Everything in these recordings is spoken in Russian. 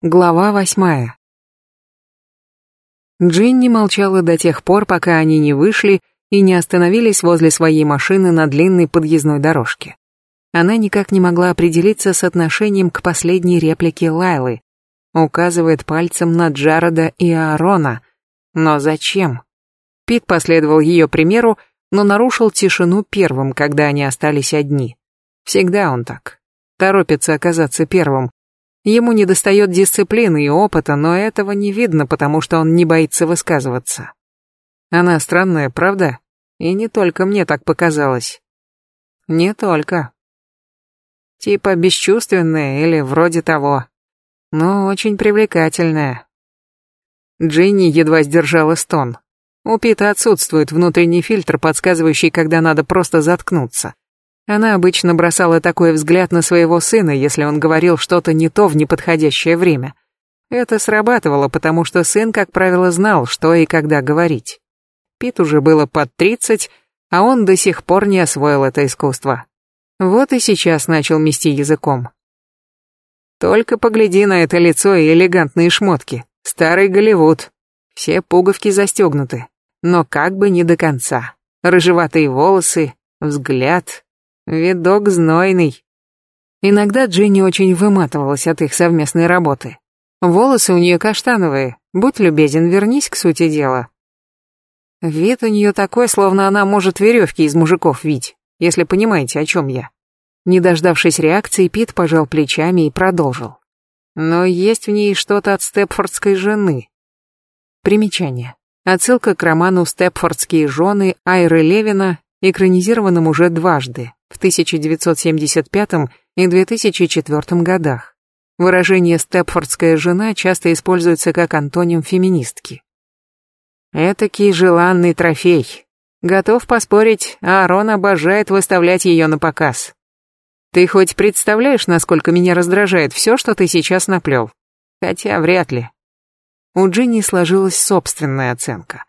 Глава восьмая. Джинни молчала до тех пор, пока они не вышли и не остановились возле своей машины на длинной подъездной дорожке. Она никак не могла определиться с отношением к последней реплике Лайлы. Указывает пальцем на Джарода и Аарона. Но зачем? Пит последовал ее примеру, но нарушил тишину первым, когда они остались одни. Всегда он так. Торопится оказаться первым, Ему недостает дисциплины и опыта, но этого не видно, потому что он не боится высказываться. Она странная, правда? И не только мне так показалось. Не только. Типа бесчувственная или вроде того. Но очень привлекательная. Джинни едва сдержала стон. У Пита отсутствует внутренний фильтр, подсказывающий, когда надо просто заткнуться. Она обычно бросала такой взгляд на своего сына, если он говорил что-то не то в неподходящее время. Это срабатывало, потому что сын, как правило, знал, что и когда говорить. Пит уже было под тридцать, а он до сих пор не освоил это искусство. Вот и сейчас начал мести языком. Только погляди на это лицо и элегантные шмотки. Старый Голливуд. Все пуговки застегнуты, но как бы не до конца. Рыжеватые волосы, взгляд, Видок знойный. Иногда Дженни очень выматывалась от их совместной работы. Волосы у нее каштановые. Будь любезен, вернись к сути дела. Вид у нее такой, словно она может веревки из мужиков видеть, если понимаете, о чем я. Не дождавшись реакции, Пит пожал плечами и продолжил. Но есть в ней что-то от степфордской жены. Примечание. Отсылка к роману «Степфордские жены» Айры Левина, экранизированном уже дважды в 1975 и 2004 годах. Выражение «степфордская жена» часто используется как антоним феминистки. Этакий желанный трофей. Готов поспорить, Аарон обожает выставлять ее на показ. Ты хоть представляешь, насколько меня раздражает все, что ты сейчас наплел? Хотя вряд ли. У Джинни сложилась собственная оценка.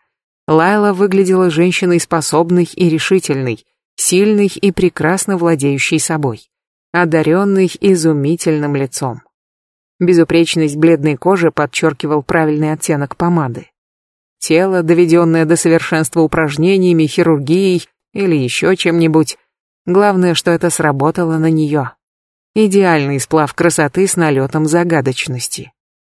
Лайла выглядела женщиной способной и решительной, сильный и прекрасно владеющий собой, одаренный изумительным лицом. Безупречность бледной кожи подчеркивал правильный оттенок помады. Тело, доведенное до совершенства упражнениями, хирургией или еще чем-нибудь, главное, что это сработало на нее. Идеальный сплав красоты с налетом загадочности.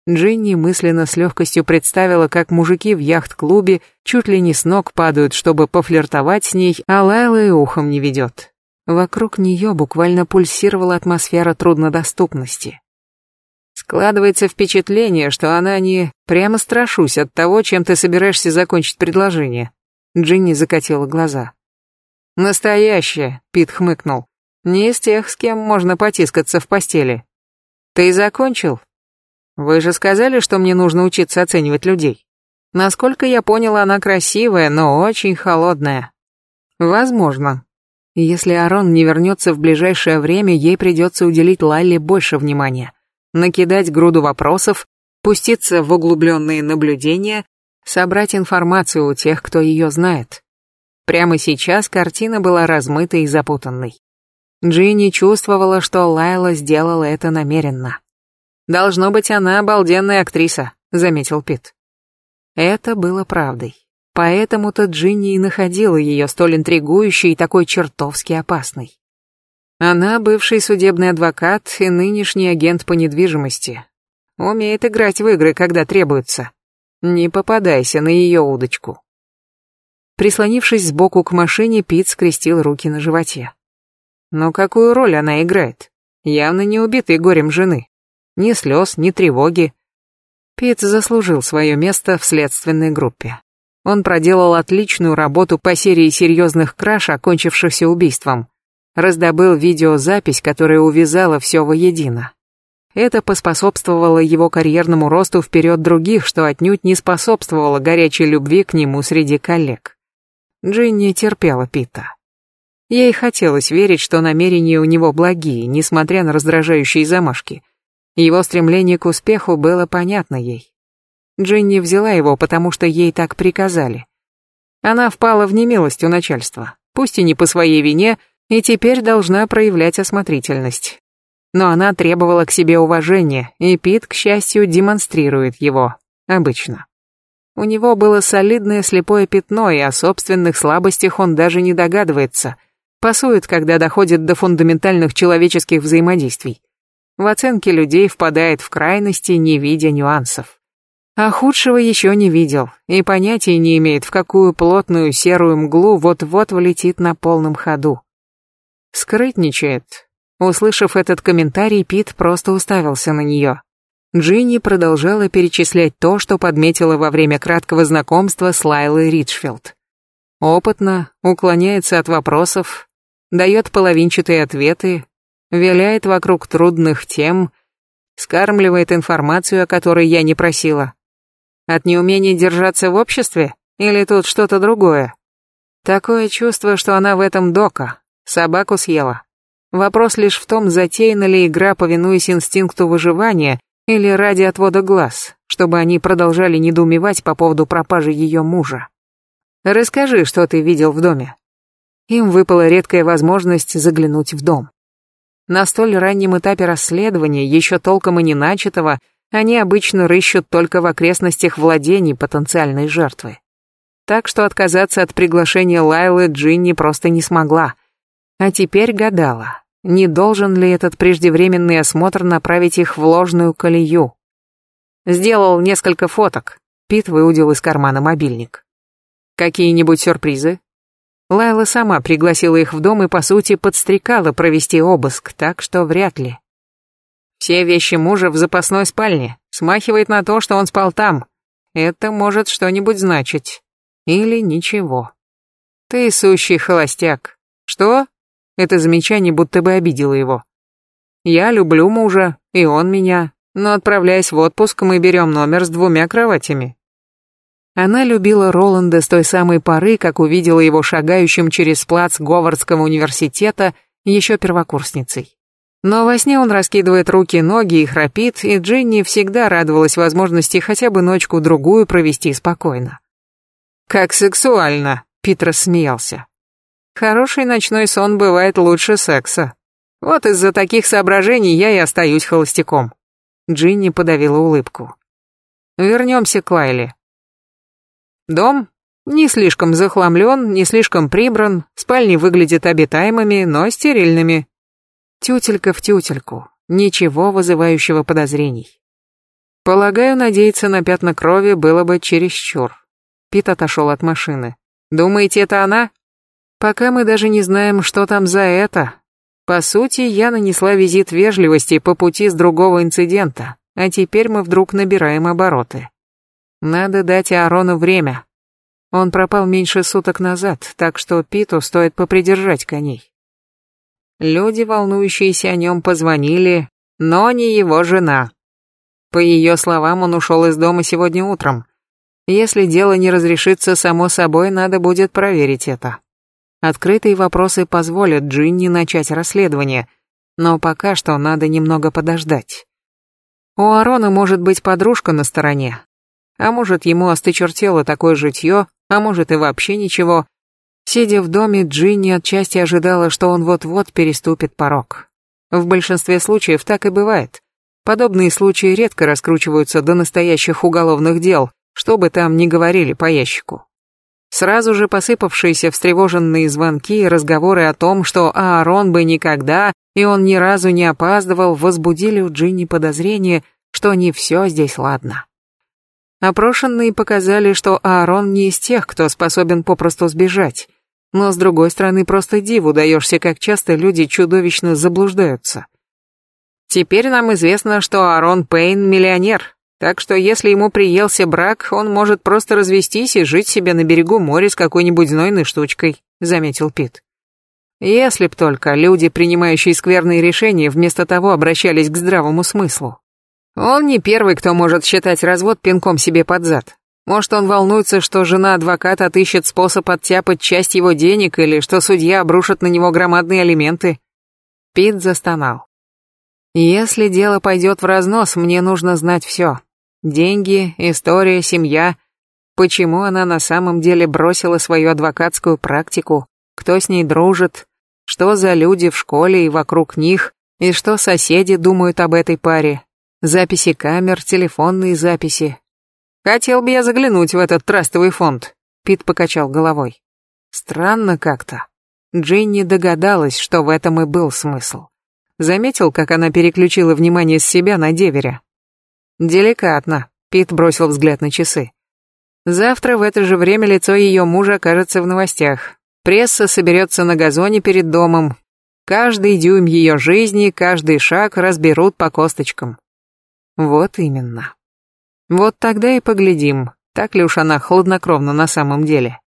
Джинни мысленно с легкостью представила, как мужики в яхт-клубе чуть ли не с ног падают, чтобы пофлиртовать с ней, а Лайла и ухом не ведет. Вокруг нее буквально пульсировала атмосфера труднодоступности. Складывается впечатление, что она не прямо страшусь от того, чем ты собираешься закончить предложение. Джинни закатила глаза. Настоящая, Пит хмыкнул. Не из тех, с кем можно потискаться в постели. Ты закончил? Вы же сказали, что мне нужно учиться оценивать людей. Насколько я понял, она красивая, но очень холодная. Возможно. Если Арон не вернется в ближайшее время, ей придется уделить Лайле больше внимания. Накидать груду вопросов, пуститься в углубленные наблюдения, собрать информацию у тех, кто ее знает. Прямо сейчас картина была размытой и запутанной. Джинни чувствовала, что Лайла сделала это намеренно. «Должно быть, она обалденная актриса», — заметил Пит. Это было правдой. Поэтому-то Джинни и находила ее столь интригующей и такой чертовски опасной. Она бывший судебный адвокат и нынешний агент по недвижимости. Умеет играть в игры, когда требуется. Не попадайся на ее удочку. Прислонившись сбоку к машине, Пит скрестил руки на животе. Но какую роль она играет? Явно не убитой горем жены. Ни слез, ни тревоги. Пит заслужил свое место в следственной группе. Он проделал отличную работу по серии серьезных краж, окончившихся убийством. Раздобыл видеозапись, которая увязала все воедино. Это поспособствовало его карьерному росту вперед других, что отнюдь не способствовало горячей любви к нему среди коллег. Джинни терпела Пита. Ей хотелось верить, что намерения у него благие, несмотря на раздражающие замашки – его стремление к успеху было понятно ей. Джинни взяла его, потому что ей так приказали. Она впала в немилость у начальства, пусть и не по своей вине, и теперь должна проявлять осмотрительность. Но она требовала к себе уважения, и Пит, к счастью, демонстрирует его. Обычно. У него было солидное слепое пятно, и о собственных слабостях он даже не догадывается. Пасует, когда доходит до фундаментальных человеческих взаимодействий. В оценке людей впадает в крайности, не видя нюансов. А худшего еще не видел, и понятия не имеет, в какую плотную серую мглу вот-вот влетит на полном ходу. Скрытничает. Услышав этот комментарий, Пит просто уставился на нее. Джинни продолжала перечислять то, что подметила во время краткого знакомства с Лайлой Ричфилд. Опытно, уклоняется от вопросов, дает половинчатые ответы, виляет вокруг трудных тем, скармливает информацию, о которой я не просила. От неумения держаться в обществе? Или тут что-то другое? Такое чувство, что она в этом дока. Собаку съела. Вопрос лишь в том, затеяна ли игра, повинуясь инстинкту выживания, или ради отвода глаз, чтобы они продолжали недоумевать по поводу пропажи ее мужа. Расскажи, что ты видел в доме. Им выпала редкая возможность заглянуть в дом. На столь раннем этапе расследования, еще толком и не начатого, они обычно рыщут только в окрестностях владений потенциальной жертвы. Так что отказаться от приглашения Лайлы Джинни просто не смогла. А теперь гадала, не должен ли этот преждевременный осмотр направить их в ложную колею. Сделал несколько фоток. Пит выудил из кармана мобильник. Какие-нибудь сюрпризы? Лайла сама пригласила их в дом и, по сути, подстрекала провести обыск, так что вряд ли. Все вещи мужа в запасной спальне. Смахивает на то, что он спал там. Это может что-нибудь значить. Или ничего. Ты сущий холостяк. Что? Это замечание будто бы обидело его. Я люблю мужа, и он меня, но отправляясь в отпуск, мы берем номер с двумя кроватями. Она любила Роланда с той самой поры, как увидела его шагающим через плац Говардского университета еще первокурсницей. Но во сне он раскидывает руки, ноги и храпит, и Дженни всегда радовалась возможности хотя бы ночку-другую провести спокойно. «Как сексуально!» — Питер смеялся. «Хороший ночной сон бывает лучше секса. Вот из-за таких соображений я и остаюсь холостяком». Джинни подавила улыбку. «Вернемся к Лайле. Дом не слишком захламлен, не слишком прибран, спальни выглядят обитаемыми, но стерильными. Тютелька в тютельку, ничего вызывающего подозрений. Полагаю, надеяться на пятна крови было бы чересчур. Пит отошел от машины. Думаете, это она? Пока мы даже не знаем, что там за это. По сути, я нанесла визит вежливости по пути с другого инцидента, а теперь мы вдруг набираем обороты. Надо дать Аарону время. Он пропал меньше суток назад, так что Питу стоит попридержать коней. Люди, волнующиеся о нем, позвонили, но не его жена. По ее словам, он ушел из дома сегодня утром. Если дело не разрешится само собой, надо будет проверить это. Открытые вопросы позволят Джинни начать расследование, но пока что надо немного подождать. У Арона может быть подружка на стороне, а может ему остычертело такое житье, а может и вообще ничего, Сидя в доме, Джинни отчасти ожидала, что он вот-вот переступит порог. В большинстве случаев так и бывает. Подобные случаи редко раскручиваются до настоящих уголовных дел, что бы там ни говорили по ящику. Сразу же посыпавшиеся встревоженные звонки и разговоры о том, что Аарон бы никогда, и он ни разу не опаздывал, возбудили у Джинни подозрение, что не все здесь ладно. Опрошенные показали, что Аарон не из тех, кто способен попросту сбежать. Но с другой стороны, просто диву даешься, как часто люди чудовищно заблуждаются. Теперь нам известно, что Аарон Пейн миллионер, так что если ему приелся брак, он может просто развестись и жить себе на берегу моря с какой-нибудь знойной штучкой, заметил Пит. Если б только люди, принимающие скверные решения, вместо того обращались к здравому смыслу. Он не первый, кто может считать развод пинком себе под зад. Может, он волнуется, что жена адвоката отыщет способ оттяпать часть его денег или что судья обрушит на него громадные алименты. Пит застонал. Если дело пойдет в разнос, мне нужно знать все. Деньги, история, семья. Почему она на самом деле бросила свою адвокатскую практику? Кто с ней дружит? Что за люди в школе и вокруг них? И что соседи думают об этой паре? Записи камер, телефонные записи. Хотел бы я заглянуть в этот трастовый фонд. Пит покачал головой. Странно как-то. Дженни догадалась, что в этом и был смысл. Заметил, как она переключила внимание с себя на деверя. Деликатно. Пит бросил взгляд на часы. Завтра в это же время лицо ее мужа окажется в новостях. Пресса соберется на газоне перед домом. Каждый дюйм ее жизни, каждый шаг разберут по косточкам. Вот именно. Вот тогда и поглядим, так ли уж она хладнокровна на самом деле.